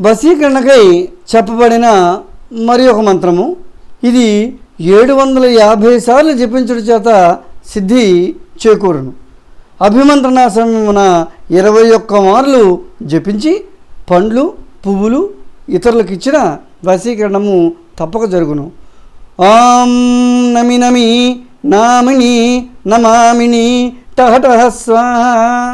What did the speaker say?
వశీకరణకై చెప్పబడిన మరి ఒక మంత్రము. ఇది ఏడు వందల యాభై సార్లు జపించుట చేత సిద్ధి చేకూరును. అభిమంత్రణ సమయమున ఇరవై ఒక్క మార్లు జపించి పండ్లు పువ్వులు ఇతరులకు ఇచ్చిన వశీకరణము తప్పక జరుగును. ఆం నమి నమి నామిని నమామిని టహ టహ స్వాహ.